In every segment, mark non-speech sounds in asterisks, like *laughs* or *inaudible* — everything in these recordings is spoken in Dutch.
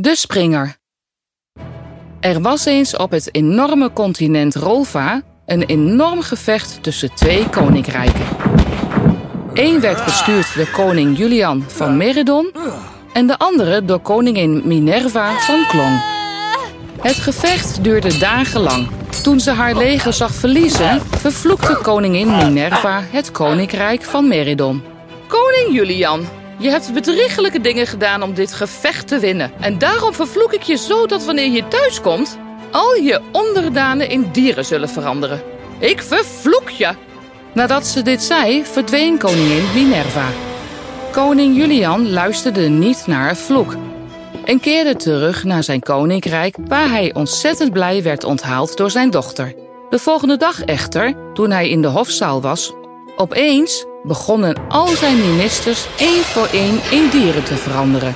De springer. Er was eens op het enorme continent Rolva een enorm gevecht tussen twee koninkrijken. Eén werd bestuurd door koning Julian van Meridon en de andere door koningin Minerva van Klong. Het gevecht duurde dagenlang. Toen ze haar leger zag verliezen, vervloekte koningin Minerva het koninkrijk van Meridon. Koning Julian, je hebt bedriegelijke dingen gedaan om dit gevecht te winnen. En daarom vervloek ik je zo dat wanneer je thuiskomt, al je onderdanen in dieren zullen veranderen. Ik vervloek je! Nadat ze dit zei, verdween koningin Minerva. Koning Julian luisterde niet naar het vloek en keerde terug naar zijn koninkrijk, waar hij ontzettend blij werd onthaald door zijn dochter. De volgende dag echter, toen hij in de hofzaal was, opeens begonnen al zijn ministers één voor één in dieren te veranderen.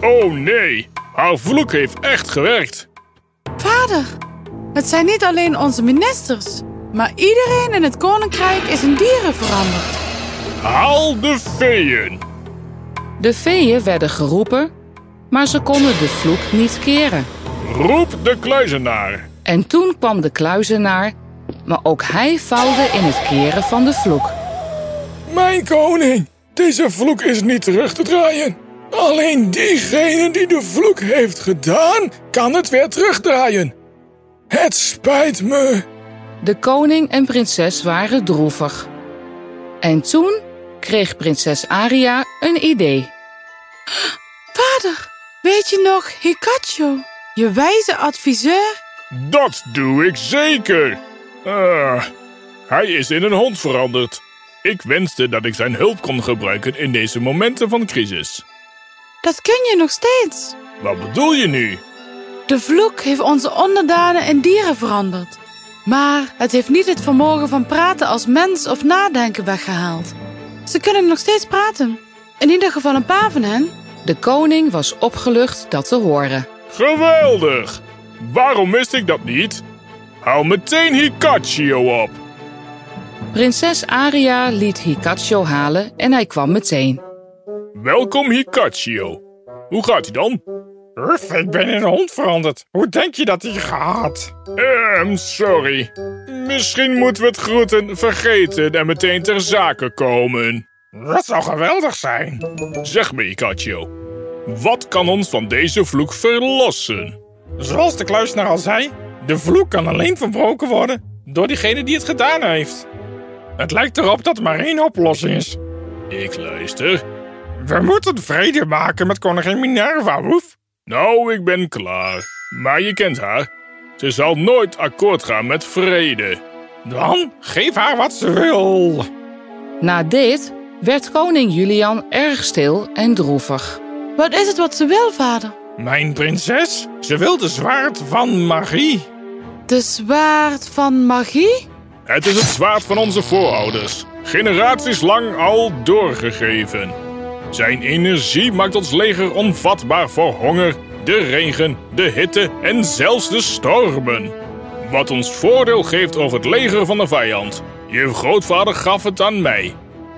Oh nee, haar vloek heeft echt gewerkt. Vader, het zijn niet alleen onze ministers, maar iedereen in het koninkrijk is in dieren veranderd. Haal de feeën. De veeën werden geroepen, maar ze konden de vloek niet keren. Roep de kluizenaar. En toen kwam de kluizenaar, maar ook hij faalde in het keren van de vloek. Mijn koning, deze vloek is niet terug te draaien. Alleen diegene die de vloek heeft gedaan, kan het weer terugdraaien. Het spijt me. De koning en prinses waren droevig. En toen kreeg prinses Aria een idee. Vader, weet je nog Hikacho, je wijze adviseur? Dat doe ik zeker. Ah, hij is in een hond veranderd. Ik wenste dat ik zijn hulp kon gebruiken in deze momenten van crisis. Dat kun je nog steeds. Wat bedoel je nu? De vloek heeft onze onderdanen in dieren veranderd. Maar het heeft niet het vermogen van praten als mens of nadenken weggehaald. Ze kunnen nog steeds praten. In ieder geval een paar van hen. De koning was opgelucht dat te horen. Geweldig! Waarom wist ik dat niet? Hou meteen Hikachio op. Prinses Aria liet Hikacho halen en hij kwam meteen. Welkom Hikachio. Hoe gaat hij dan? Uff, ik ben in een hond veranderd. Hoe denk je dat hij gaat? Ehm, sorry. Misschien moeten we het groeten vergeten en meteen ter zake komen. Dat zou geweldig zijn. Zeg me, Hikachio. Wat kan ons van deze vloek verlossen? Zoals de kluisenaar al zei, de vloek kan alleen verbroken worden door diegene die het gedaan heeft. Het lijkt erop dat er maar één oplossing is. Ik luister. We moeten vrede maken met koningin Minerva, Woef. Nou, ik ben klaar. Maar je kent haar. Ze zal nooit akkoord gaan met vrede. Dan geef haar wat ze wil. Na dit werd koning Julian erg stil en droevig. Wat is het wat ze wil, vader? Mijn prinses, ze wil de zwaard van magie. De zwaard van magie? Het is het zwaard van onze voorouders. Generaties lang al doorgegeven. Zijn energie maakt ons leger onvatbaar voor honger, de regen, de hitte en zelfs de stormen. Wat ons voordeel geeft over het leger van de vijand. Je grootvader gaf het aan mij.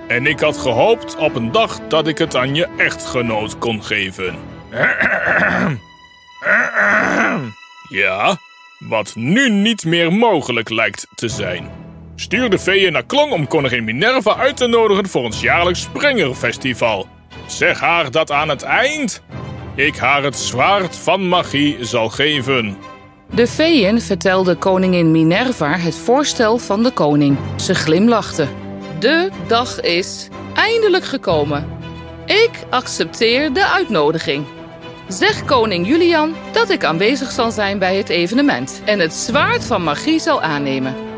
En ik had gehoopt op een dag dat ik het aan je echtgenoot kon geven. *clears throat* Ja, wat nu niet meer mogelijk lijkt te zijn. Stuur de veeën naar Klong om koningin Minerva uit te nodigen voor ons jaarlijks Springerfestival. Zeg haar dat aan het eind ik haar het zwaard van magie zal geven. De veeën vertelden koningin Minerva het voorstel van de koning. Ze glimlachte. De dag is eindelijk gekomen. Ik accepteer de uitnodiging. Zeg koning Julian dat ik aanwezig zal zijn bij het evenement en het zwaard van magie zal aannemen.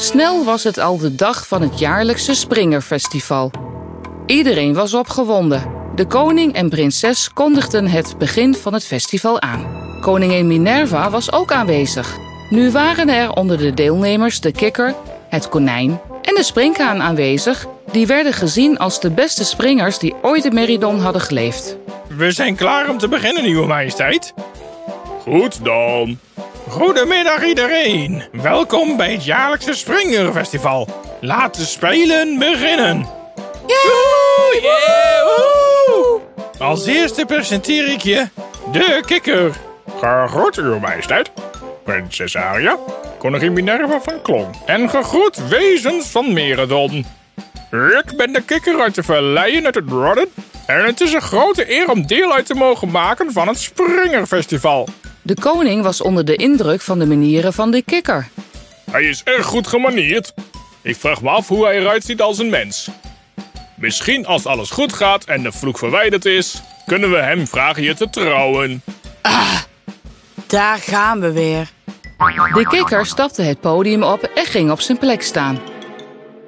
Snel was het al de dag van het jaarlijkse Springerfestival. Iedereen was opgewonden. De koning en prinses kondigden het begin van het festival aan. Koningin Minerva was ook aanwezig. Nu waren er onder de deelnemers de kikker, het konijn en de springhaan aanwezig. Die werden gezien als de beste springers die ooit in Meridon hadden geleefd. We zijn klaar om te beginnen, nieuwe majesteit. Goed dan. Goedemiddag iedereen. Welkom bij het jaarlijkse Springerfestival. Laat de spelen beginnen. Als eerste presenteer ik je De kikker. Gegroet, uw majesteit. Prinses Aria, koningin Minerva van Klon. En gegroet wezens van Meredon. Ik ben de kikker uit de Verleien uit het Rodden. En het is een grote eer om deel uit te mogen maken van het Springerfestival. De koning was onder de indruk van de manieren van de kikker. Hij is erg goed gemanierd. Ik vraag me af hoe hij eruit ziet als een mens. Misschien als alles goed gaat en de vloek verwijderd is, kunnen we hem vragen je te trouwen. Daar gaan we weer. De kikker stapte het podium op en ging op zijn plek staan.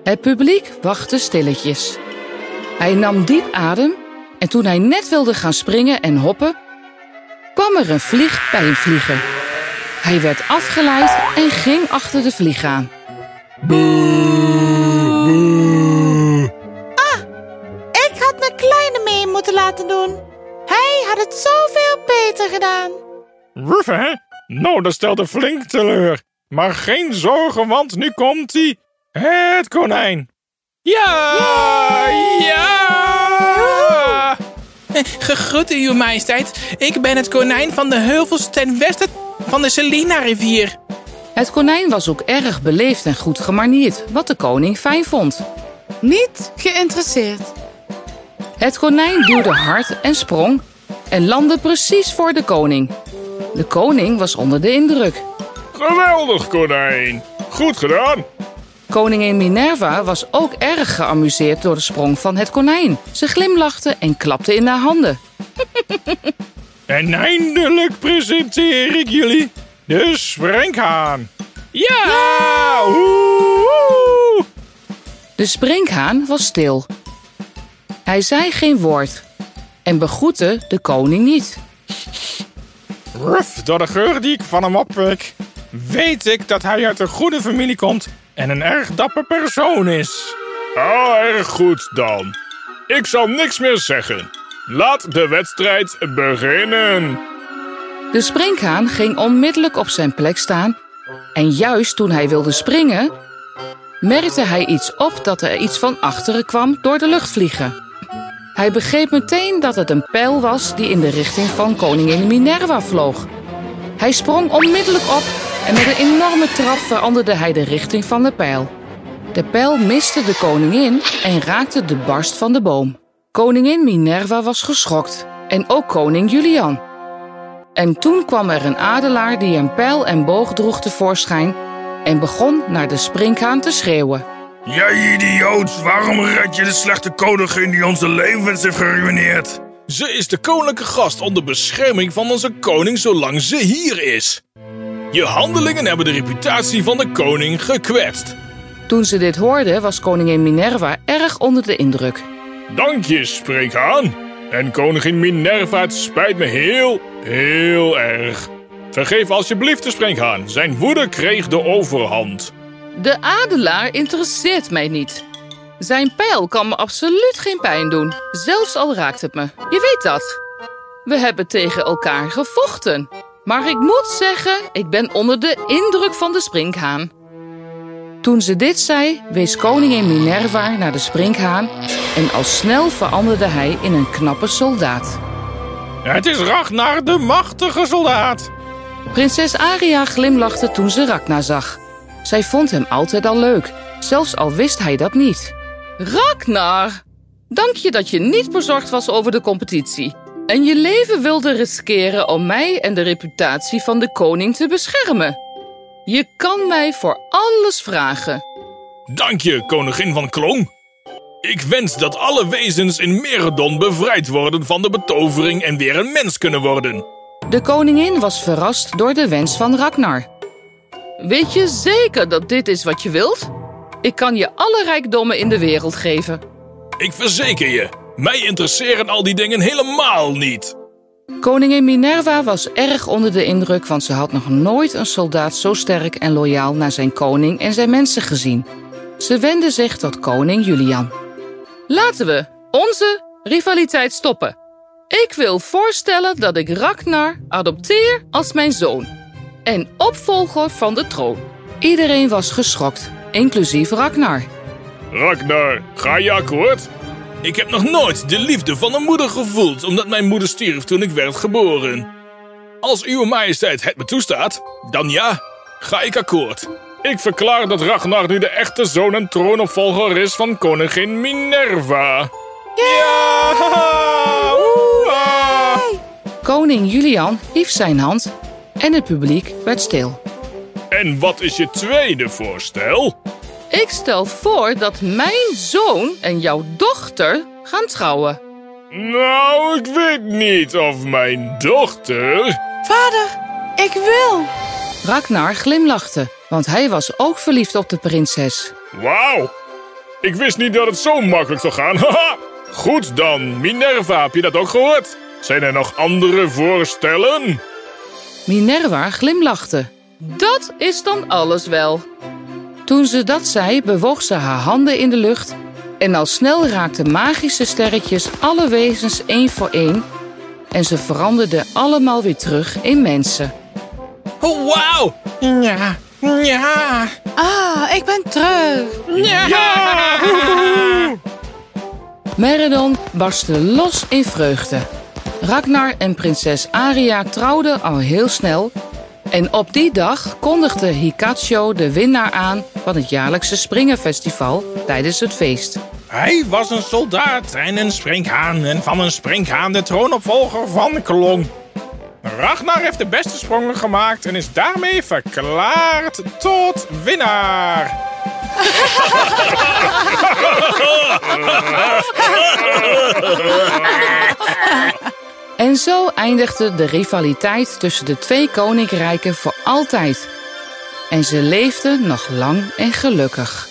Het publiek wachtte stilletjes. Hij nam diep adem en toen hij net wilde gaan springen en hoppen, kwam er een vlieg bij hem vliegen. Hij werd afgeleid en ging achter de vlieg aan. Ik had mijn kleine mee moeten laten doen. Hij had het zoveel beter gedaan. Wuf, hè? Nou, dat stelt er flink teleur. Maar geen zorgen, want nu komt hij. Het konijn. Ja! Ja! *laughs* Gegroet uw majesteit. Ik ben het konijn van de heuvels ten westen van de Selina-rivier. Het konijn was ook erg beleefd en goed gemanierd, wat de koning fijn vond. Niet geïnteresseerd. Het konijn duwde hard en sprong en landde precies voor de koning. De koning was onder de indruk. Geweldig, konijn. Goed gedaan. Koningin Minerva was ook erg geamuseerd door de sprong van het konijn. Ze glimlachte en klapte in haar handen. *laughs* En eindelijk presenteer ik jullie de sprinkhaan. Ja! Woehoe! De sprinkhaan was stil. Hij zei geen woord en begroette de koning niet. Ruff, door de geur die ik van hem oppik, weet ik dat hij uit een goede familie komt en een erg dapper persoon is. Ah, erg goed dan. Ik zal niks meer zeggen. Laat de wedstrijd beginnen. De sprinkhaan ging onmiddellijk op zijn plek staan en juist toen hij wilde springen, merkte hij iets op dat er iets van achteren kwam door de lucht vliegen. Hij begreep meteen dat het een pijl was die in de richting van koningin Minerva vloog. Hij sprong onmiddellijk op en met een enorme trap veranderde hij de richting van de pijl. De pijl miste de koningin en raakte de barst van de boom. Koningin Minerva was geschokt en ook koning Julian. En toen kwam er een adelaar die een pijl en boog droeg tevoorschijn en begon naar de sprinkhaan te schreeuwen. Jij idioot, waarom red je de slechte koningin die onze levens heeft geruineerd? Ze is de koninklijke gast onder bescherming van onze koning zolang ze hier is. Je handelingen hebben de reputatie van de koning gekwetst. Toen ze dit hoorde, was koningin Minerva erg onder de indruk. Dank je, spreekhaan. En koningin Minerva, het spijt me heel, heel erg. Vergeef alsjeblieft de spreekhaan. Zijn woede kreeg de overhand. De adelaar interesseert mij niet. Zijn pijl kan me absoluut geen pijn doen, zelfs al raakt het me. Je weet dat. We hebben tegen elkaar gevochten. Maar ik moet zeggen, ik ben onder de indruk van de sprinkhaan. Toen ze dit zei, wees koningin Minerva naar de sprinkhaan en al snel veranderde hij in een knappe soldaat. Het is Ragnar, de machtige soldaat. Prinses Aria glimlachte toen ze Ragnar zag. Zij vond hem altijd al leuk, zelfs al wist hij dat niet. Ragnar, dank je dat je niet bezorgd was over de competitie en je leven wilde riskeren om mij en de reputatie van de koning te beschermen. Je kan mij voor alles vragen. Dank je, koningin van Klong. Ik wens dat alle wezens in Meredon bevrijd worden van de betovering en weer een mens kunnen worden. De koningin was verrast door de wens van Ragnar. Weet je zeker dat dit is wat je wilt? Ik kan je alle rijkdommen in de wereld geven. Ik verzeker je, mij interesseren al die dingen helemaal niet. Koningin Minerva was erg onder de indruk, want ze had nog nooit een soldaat zo sterk en loyaal naar zijn koning en zijn mensen gezien. Ze wendde zich tot koning Julian. Laten we onze rivaliteit stoppen. Ik wil voorstellen dat ik Ragnar adopteer als mijn zoon en opvolger van de troon. Iedereen was geschokt, inclusief Ragnar. Ragnar, ga je akkoord? Ik heb nog nooit de liefde van een moeder gevoeld, omdat mijn moeder stierf toen ik werd geboren. Als uw majesteit het me toestaat, dan ja, ga ik akkoord. Ik verklaar dat Ragnar nu de echte zoon en troonopvolger is van koningin Minerva. Ja! Koning Julian hief zijn hand en het publiek werd stil. En wat is je tweede voorstel? Ik stel voor dat mijn zoon en jouw dochter gaan trouwen. Nou, ik weet niet of mijn dochter... Vader, ik wil. Ragnar glimlachte, want hij was ook verliefd op de prinses. Wauw! Ik wist niet dat het zo makkelijk zou gaan. *laughs* Haha! Goed dan, Minerva, heb je dat ook gehoord? Zijn er nog andere voorstellen? Minerva glimlachte. Dat is dan alles wel. Toen ze dat zei, bewoog ze haar handen in de lucht en al snel raakten magische sterretjes alle wezens één voor één en ze veranderden allemaal weer terug in mensen. Oh, wauw. Ja, ja, Ah, ik ben terug. ja. Meridon barstte los in vreugde. Ragnar en prinses Aria trouwden al heel snel. En op die dag kondigde Hikacho de winnaar aan van het jaarlijkse Springerfestival tijdens het feest. Hij was een soldaat en een springhaan en van een springhaan de troonopvolger van Klong. Ragnar heeft de beste sprongen gemaakt en is daarmee verklaard tot winnaar. *laughs* En zo eindigde de rivaliteit tussen de twee koninkrijken voor altijd. En ze leefden nog lang en gelukkig.